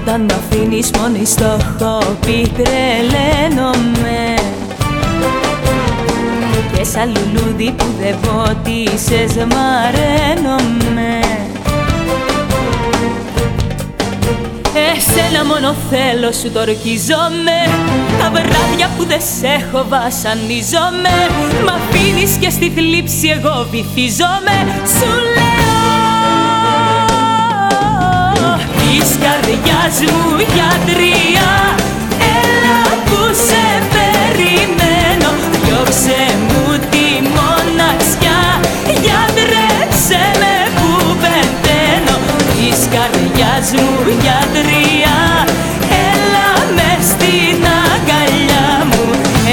Όταν μ' αφήνεις μόνη στο χόπι τρελαίνομαι. Και σαν λουλούδι που δεν βότισες μαραίνομαι Εσένα μόνο θέλω σου το ορκιζόμαι Τα βράδια που δεν σε έχω βασανίζομαι. Μ' αφήνεις και στη θλίψη εγώ βυθίζομαι. Σου καρδιάς μου γιατρία. Έλα που σε περιμένω. Διώξε μου τη μοναξιά. Γιατρέψε με που πεθαίνω. Της καρδιάς μου γιατρία. Έλα μες στην αγκαλιά μου.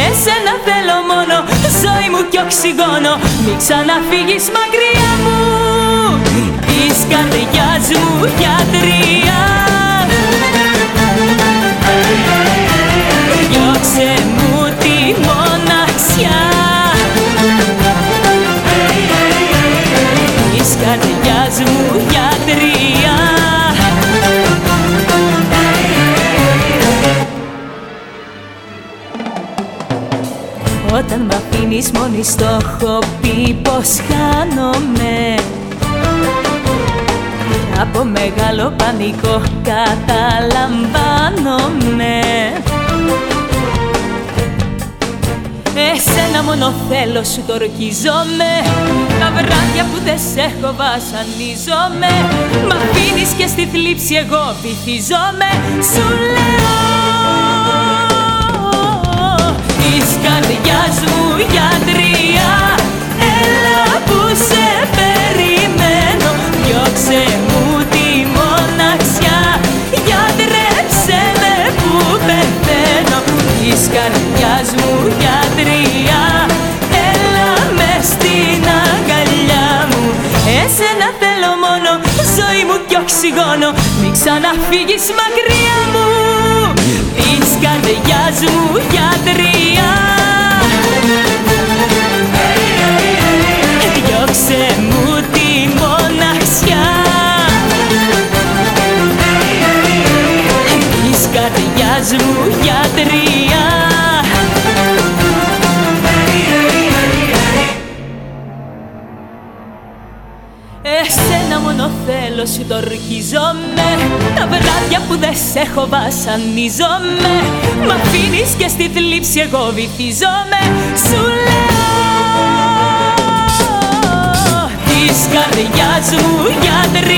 Εσένα θέλω μόνο Ζωή μου κι οξυγόνο. Μην ξαναφύγεις μακριά μου. Της καρδιάς μου γιατρία Όταν μ' αφήνεις μόνη στο έχω πει πως χάνομαι. Από μεγάλο πανικό καταλαμβάνομαι. Εσένα μόνο θέλω σου το ορκιζόμαι Τα βράδια που δεν σε έχω βασανίζομαι. Μ' αφήνεις και στη θλίψη εγώ βυθίζομαι Σου λέω μου γιατρία Έλα με στην αγκαλιά μου. Εσένα θέλω μόνο Ζωή μου κι οξυγόνο. Μην ξαναφύγεις μακριά μου. Της καρδιάς μου γιατρία Εσένα μόνο θέλω σου το ορκιζόμαι Τα βράδια που δεν σε έχω βασανίζομαι. Μ' αφήνεις και στη θλίψη εγώ βυθίζομαι. Σου λέω Της καρδιάς μου γιατρία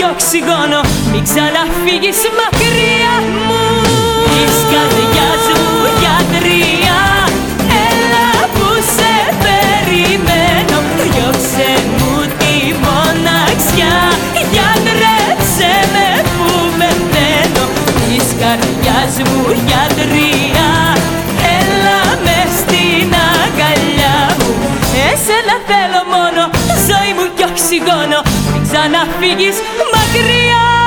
κι οξυγόνο Μην ξαναφύγεις μακριά μου. Της ξαναφύγεις μακριά